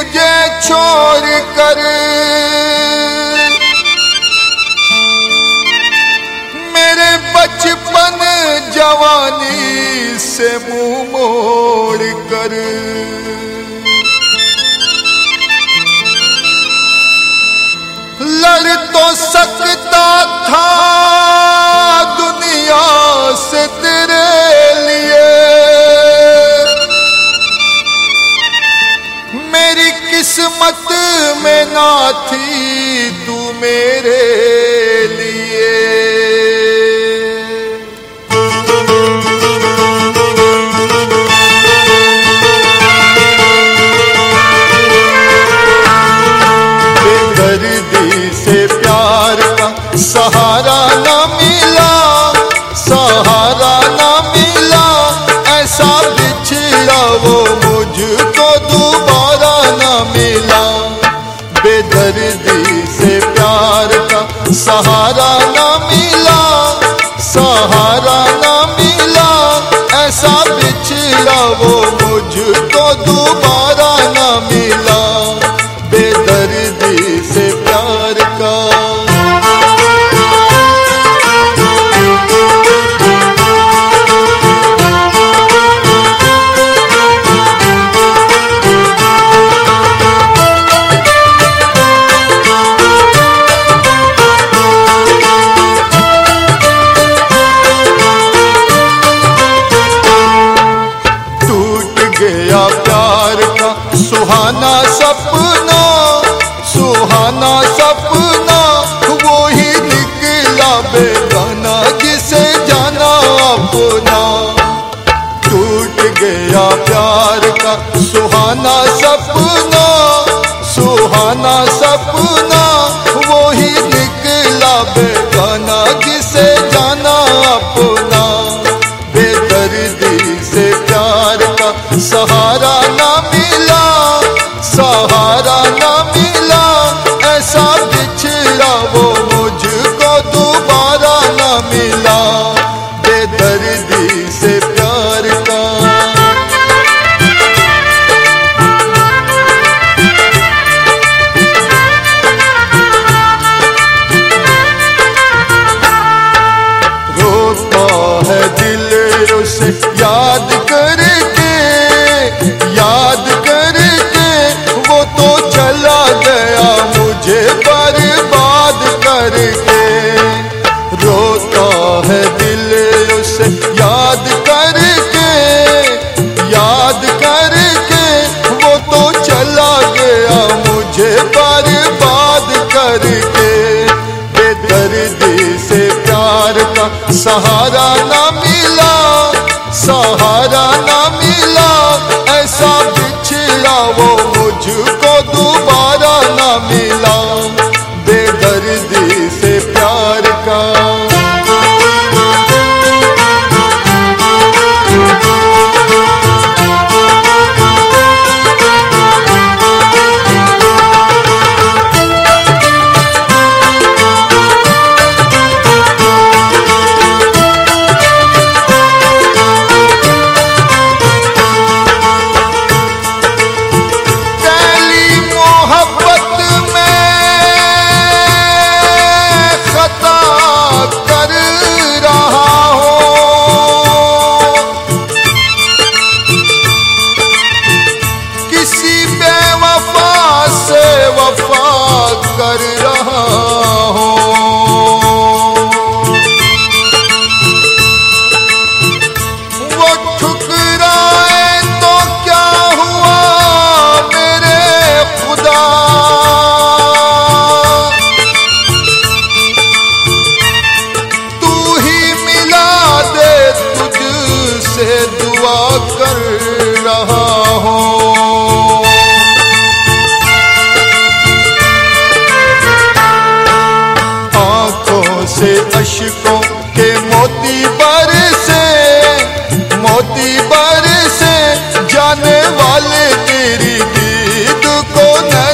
مجھے چھوڑ کر۔ میرے بچپن جوانی سے منہ موڑ کر۔ لڑ تو سک تھی تو میرے لیے۔ بے سے پیار سہارا نہ ملا سہارا نہ ملا ایسا بچھڑا وہ مجھ کو دوبارہ بیگانا کسے جانا اپنا؟ ٹوٹ گیا پیار کا سہانا سپنا سہانا سپنا، وہی نکلا بیگانا کسے سے پیار کا سہارا نہ ملا۔ سہارا سے دعا کر رہا ہوں۔ آنکھوں سے اشکوں کے موتی بار سے، موتی بار سے جانے والے تیری دید کو نہ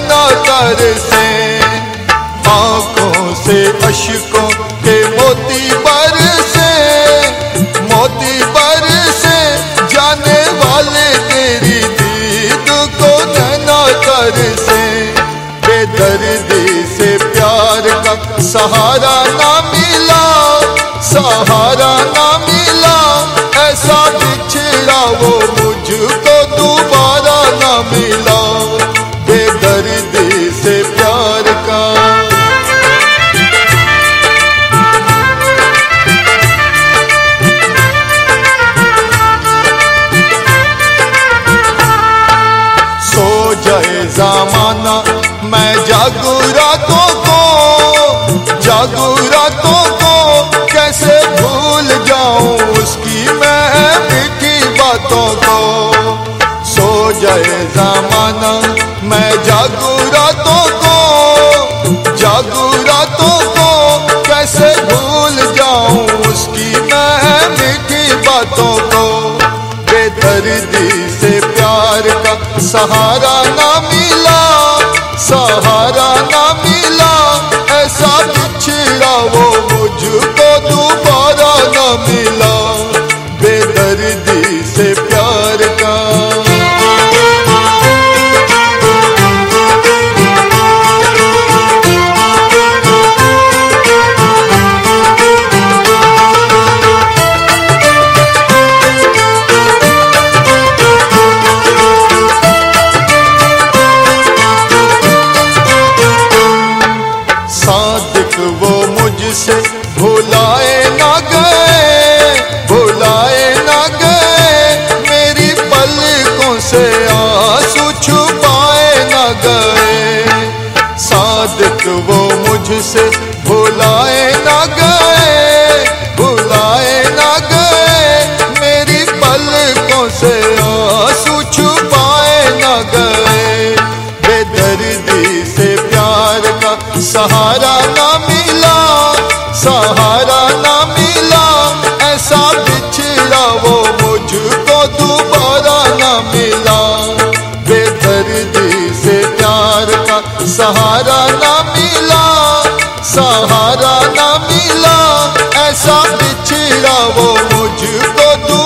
سے۔ آنکھوں سے اشکوں سہارا نہ سو زمانہ۔ میں جاگو راتوں کو جاگو راتوں کو کیسے بھول جاؤں؟ اس کی میں میٹھی باتوں کو۔ بے دردی سے پیار کا سہارا نہ ملا۔ سہارا سے بھولائے نہ گئے، بھولائے نہ گئے۔ میری پلکوں سے آنسو چھپائے نہ گئے۔ بے دردی سے پیار کا سہارا نہ ملا، سہارا نہ ملا۔ ایسا بچھڑا وہ مجھ کو دوبارہ نہ ملا۔ بے دردی سے پیار کا سہارا نہ ملا سہارا نہ ملا ایسا بچھڑا وہ مجھ کو دور